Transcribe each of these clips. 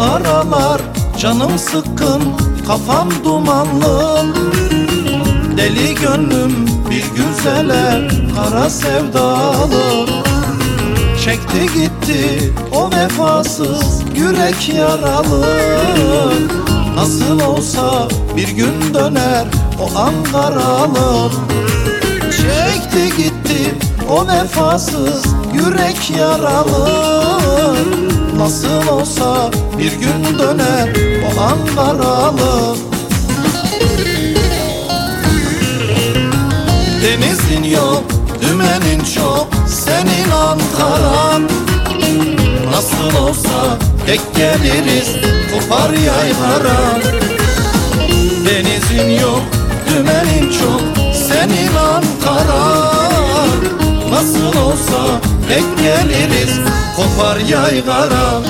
Aralar canım sıkkın Kafam dumanlı Deli gönlüm bir güzele Kara sevdalı Çekti gitti o vefasız Yürek yaralı Nasıl olsa bir gün döner O Ankaralı Çekti gitti o vefasız Yürek yaralı Nasıl olsa bir gün döner o Ankaralı Denizin yok, dümenin çok Senin Ankaran Nasıl olsa tek geliriz Kopar yaylara. Denizin yok, dümenin çok Senin Ankaran Nasıl olsa tek geliriz Kopar yaygara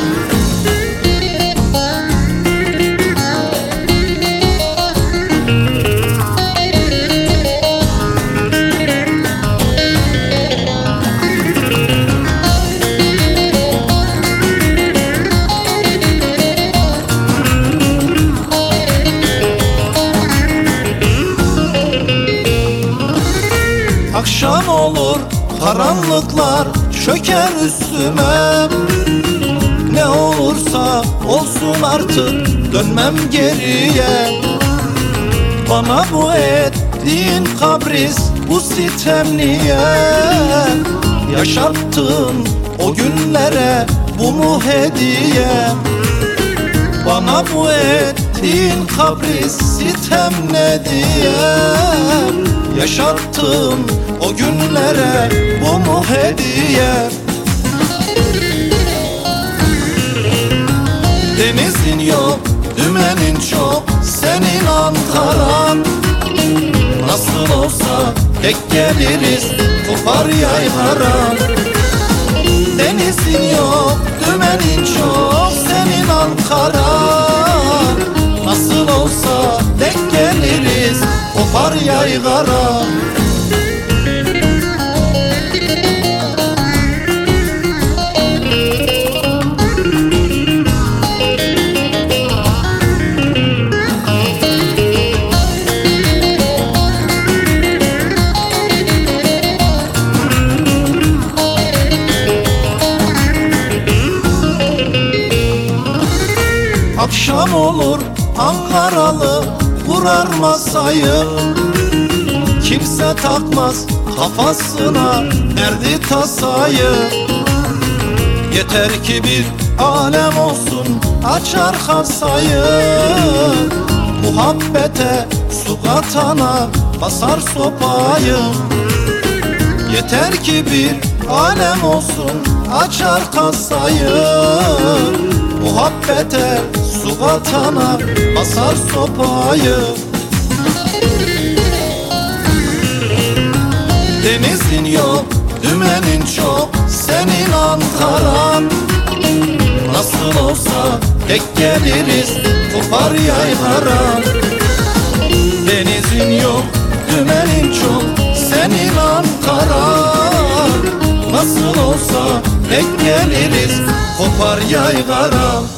Akşam olur karanlıklar çöker üstüme. Ne olursa olsun artık dönmem geriye. Bana bu ettiğin kabris bu sitem niye? Yaşattığın o günlere bu mu hediye? Bana bu ettiğin kabris sitem ne diye? Yaşattığım o günlere bu mu hediye? Denizin yok, dümenin çok, senin Ankaran Nasıl olsa tek geliriz, kopar yaylara Denizin yok, dümenin çok, senin Ankara Nasıl olsa denk geliriz, kopar yaygara Akşam olur Ankaralı kurar masayı. Kimse takmaz kafasına derdi tasayı. Yeter ki bir alem olsun açar kasayı. Muhabbete su katana basar sopayı. Yeter ki bir alem olsun açar kasayı. Muhabbete su katana basar sopayı. Denizin yok, dümenin çok, senin Ankaran Nasıl olsa tek geliriz, kopar yaylara Denizin yok, dümenin çok, senin Ankaran Nasıl olsa tek geliriz, kopar yaygara